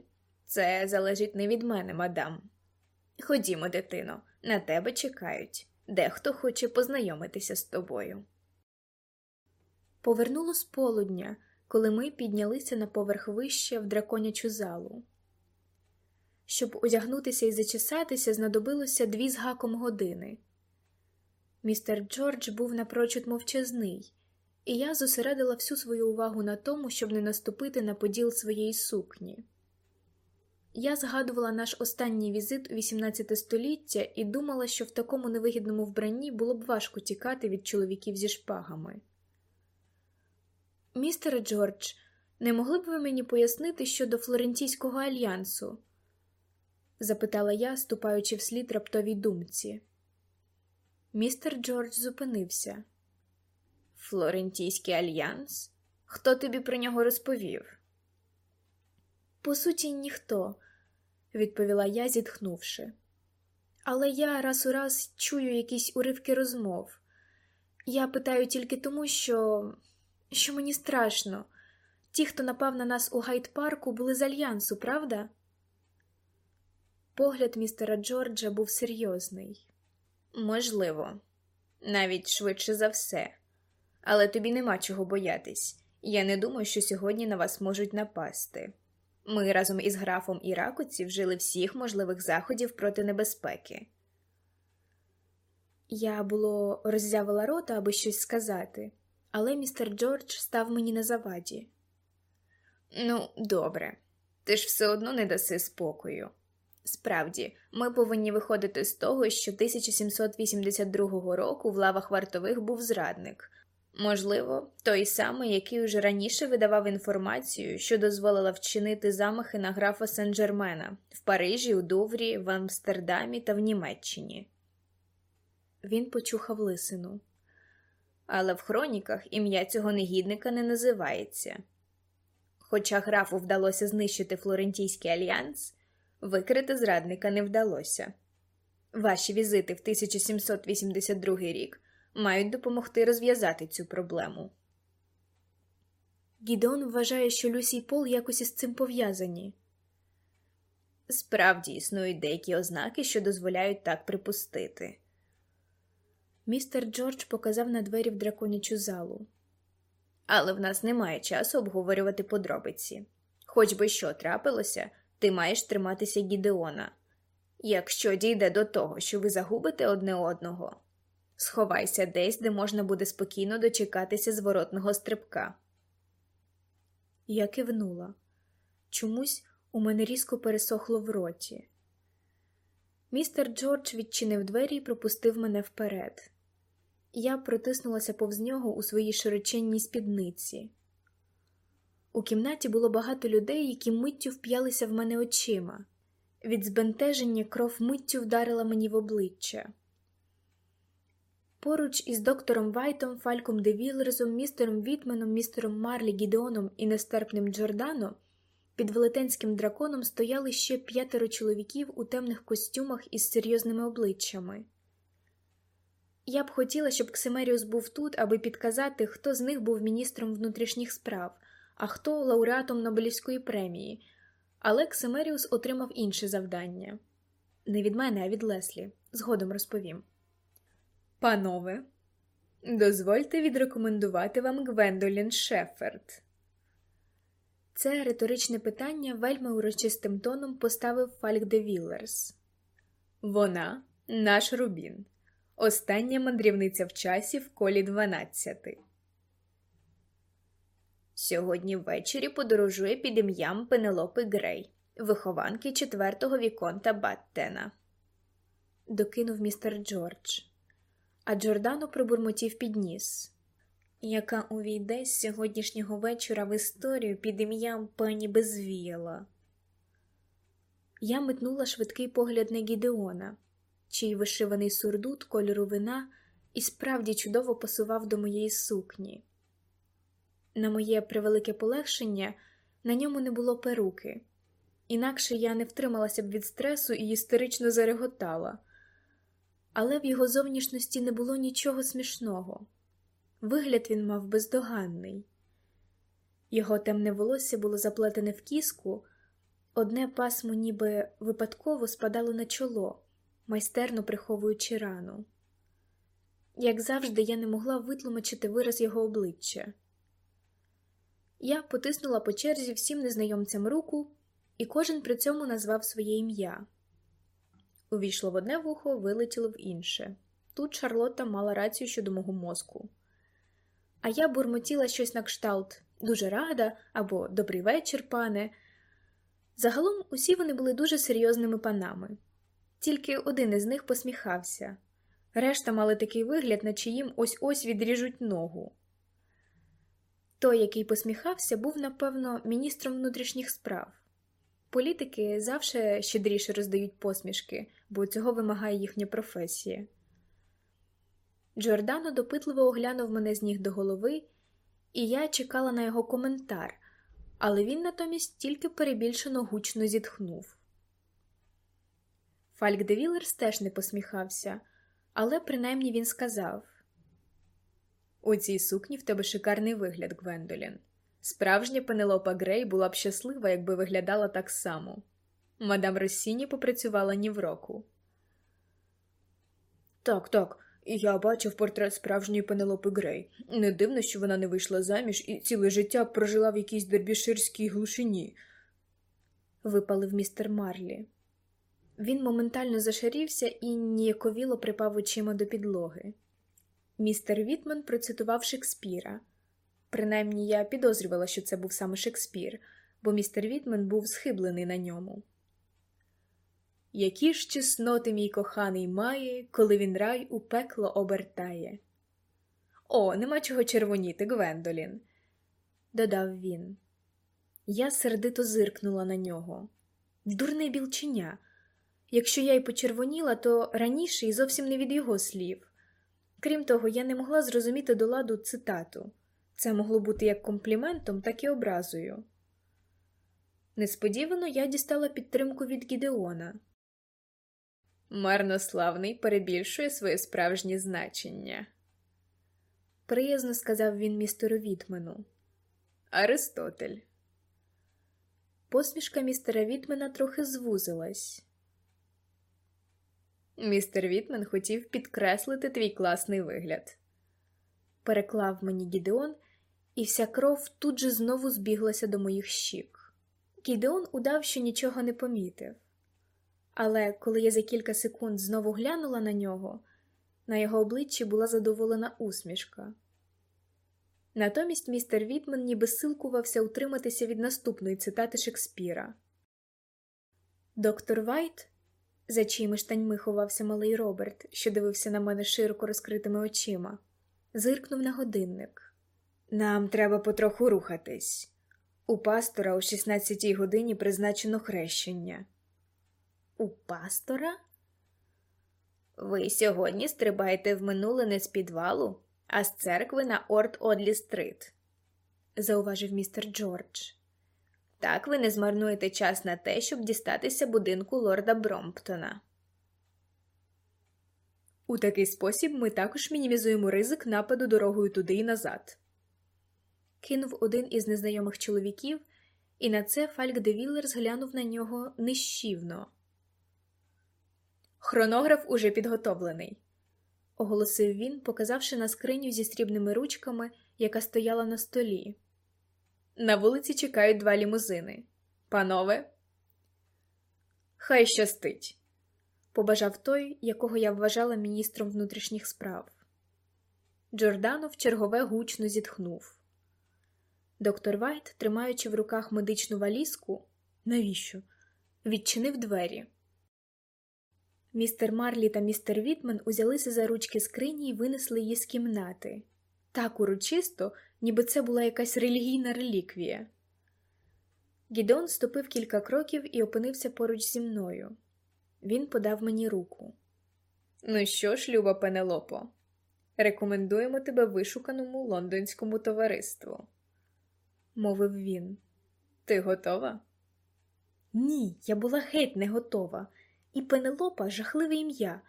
це залежить не від мене, мадам. Ходімо, дитино, на тебе чекають. Дехто хоче познайомитися з тобою. Повернуло з полудня, коли ми піднялися на поверх вище в драконячу залу. Щоб одягнутися і зачесатися, знадобилося дві з гаком години. Містер Джордж був напрочуд мовчазний, і я зосередила всю свою увагу на тому, щоб не наступити на поділ своєї сукні. Я згадувала наш останній візит у XVIII століття і думала, що в такому невигідному вбранні було б важко тікати від чоловіків зі шпагами. Містере Джордж, не могли б ви мені пояснити щодо Флорентійського альянсу? запитала я, ступаючи вслід раптовій думці. Містер Джордж зупинився. Флорентійський альянс? Хто тобі про нього розповів? По суті, ніхто, відповіла я, зітхнувши. Але я раз у раз чую якісь уривки розмов. Я питаю тільки тому, що що мені страшно. Ті, хто напав на нас у гайд-парку, були з альянсу, правда? Погляд містера Джорджа був серйозний. Можливо, навіть швидше за все. Але тобі нема чого боятись. Я не думаю, що сьогодні на вас можуть напасти. Ми разом із графом і ракуці вжили всіх можливих заходів проти небезпеки. Я було роззявила рота, аби щось сказати, але містер Джордж став мені на заваді. Ну, добре, ти ж все одно не даси спокою. Справді, ми повинні виходити з того, що 1782 року в лавах вартових був зрадник, можливо, той самий, який уже раніше видавав інформацію, що дозволила вчинити замахи на графа Сен-Джермена в Парижі, у Дуврі, в Амстердамі та в Німеччині. Він почухав лисину. Але в хроніках ім'я цього негідника не називається. Хоча графу вдалося знищити Флорентійський альянс, викрити зрадника не вдалося. Ваші візити в 1782 рік мають допомогти розв'язати цю проблему. Гідеон вважає, що Люсі і Пол якось із цим пов'язані. Справді існують деякі ознаки, що дозволяють так припустити. Містер Джордж показав на двері в драконячу залу. Але в нас немає часу обговорювати подробиці. Хоч би що трапилося, ти маєш триматися Гідеона. Якщо дійде до того, що ви загубите одне одного, сховайся десь, де можна буде спокійно дочекатися зворотного стрибка. Я кивнула. Чомусь у мене різко пересохло в роті. Містер Джордж відчинив двері і пропустив мене вперед. Я протиснулася повз нього у своїй широченній спідниці. У кімнаті було багато людей, які миттю вп'ялися в мене очима. Від збентеження кров миттю вдарила мені в обличчя. Поруч із доктором Вайтом, Фальком Девілерзом, містером Вітменом, містером Марлі, Гідеоном і нестерпним Джордано під велетенським драконом стояли ще п'ятеро чоловіків у темних костюмах із серйозними обличчями. Я б хотіла, щоб Ксимеріус був тут, аби підказати, хто з них був міністром внутрішніх справ, а хто лауреатом Нобелівської премії, але Ксимеріус отримав інше завдання не від мене, а від Леслі. Згодом розповім. Панове, дозвольте відрекомендувати вам Гвендолін Шеферд. Це риторичне питання вельми урочистим тоном поставив Фальк де Віллерс. Вона наш Рубін, остання мандрівниця в часі в колі 12. Сьогодні ввечері подорожує під ім'ям Пенелопи Грей, вихованки четвертого віконта Баттена. Докинув містер Джордж, а Джордано пробурмотів підніс, яка увійде з сьогоднішнього вечора в історію під ім'ям пані Безвіяла. Я метнула швидкий погляд на Гідеона, чий вишиваний сурдут кольору вина і справді чудово пасував до моєї сукні. На моє превелике полегшення на ньому не було перуки, інакше я не втрималася б від стресу і істерично зареготала, але в його зовнішності не було нічого смішного. Вигляд він мав бездоганний. Його темне волосся було заплетене в кіску, одне пасмо ніби випадково спадало на чоло, майстерно приховуючи рану. Як завжди, я не могла витлумачити вираз його обличчя. Я потиснула по черзі всім незнайомцям руку, і кожен при цьому назвав своє ім'я. Увійшло в одне вухо, вилетіло в інше. Тут Шарлотта мала рацію щодо мого мозку. А я бурмотіла щось на кшталт дуже рада або Добрий вечір, пане. Загалом усі вони були дуже серйозними панами, тільки один із них посміхався, решта мали такий вигляд, наче їм ось ось відріжуть ногу. Той, який посміхався, був, напевно, міністром внутрішніх справ. Політики завжди щедріше роздають посмішки, бо цього вимагає їхня професія. Джордано допитливо оглянув мене з ніг до голови, і я чекала на його коментар, але він натомість тільки перебільшено гучно зітхнув. Фальк де Вілерс теж не посміхався, але принаймні він сказав У цій сукні в тебе шикарний вигляд, Гвендолін. Справжня Пенелопа Грей була б щаслива, якби виглядала так само. Мадам Росіні попрацювала ні в року. Так, так, я бачив портрет справжньої Пенелопи Грей. Не дивно, що вона не вийшла заміж і ціле життя прожила в якійсь дербіширській глушині, випалив містер Марлі. Він моментально зашарівся і ніяковіло припав очима до підлоги. Містер Вітман процитував Шекспіра. Принаймні я підозрювала, що це був саме Шекспір, бо містер Вітмен був схиблений на ньому. Які ж чесноти мій коханий має, коли він рай у пекло обертає. О, нема чого червоніти, Гвендолін, додав він. Я сердито зиркнула на нього. Дурне білченя. Якщо я й почервоніла, то раніше і зовсім не від його слів. Крім того, я не могла зрозуміти до ладу цитату. Це могло бути як компліментом, так і образою. Несподівано я дістала підтримку від Гідеона. Марнославний перебільшує своє справжнє значення, приязно сказав він містеру Вітмену. Аристотель. посмішка містера Вітмена трохи звузилась. Містер Вітмен хотів підкреслити твій класний вигляд. Переклав мені Гідеон, і вся кров тут же знову збіглася до моїх щік. Гідеон удав, що нічого не помітив. Але коли я за кілька секунд знову глянула на нього, на його обличчі була задоволена усмішка. Натомість містер Вітмен ніби силкувався утриматися від наступної цитати Шекспіра. Доктор Вайт, за чиїми штаньми ховався малий Роберт, що дивився на мене широко розкритими очима, зиркнув на годинник. Нам треба потроху рухатись. У пастора о 16-й годині призначено хрещення. У пастора? Ви сьогодні стрибаєте в минуле не з підвалу, а з церкви на Орт Одлі Стрит, зауважив містер Джордж. Так ви не змарнуєте час на те, щоб дістатися будинку лорда Бромптона. У такий спосіб ми також мінімізуємо ризик нападу дорогою туди і назад. Кинув один із незнайомих чоловіків, і на це Фальк де Віллер зглянув на нього нищівно. Хронограф уже підготовлений, оголосив він, показавши на скриню зі срібними ручками, яка стояла на столі. На вулиці чекають два лімузини. Панове, хай щастить, побажав той, якого я вважала міністром внутрішніх справ. Джордано вчергове гучно зітхнув. Доктор Вайт, тримаючи в руках медичну валізку, навіщо? Відчинив двері. Містер Марлі та містер Вітмен узялися за ручки скрині і винесли її з кімнати. Так урочисто, ніби це була якась релігійна реліквія. Гідеон ступив кілька кроків і опинився поруч зі мною. Він подав мені руку. Ну що ж, Люба Пенелопо, рекомендуємо тебе вишуканому лондонському товариству, мовив він. Ти готова? Ні, я була геть не готова, і Пенелопа жахливе ім'я,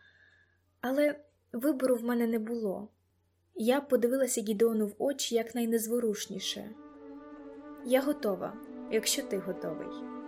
але вибору в мене не було. Я подивилася Гідеону в очі якнайнезворушніше. Я готова, якщо ти готовий.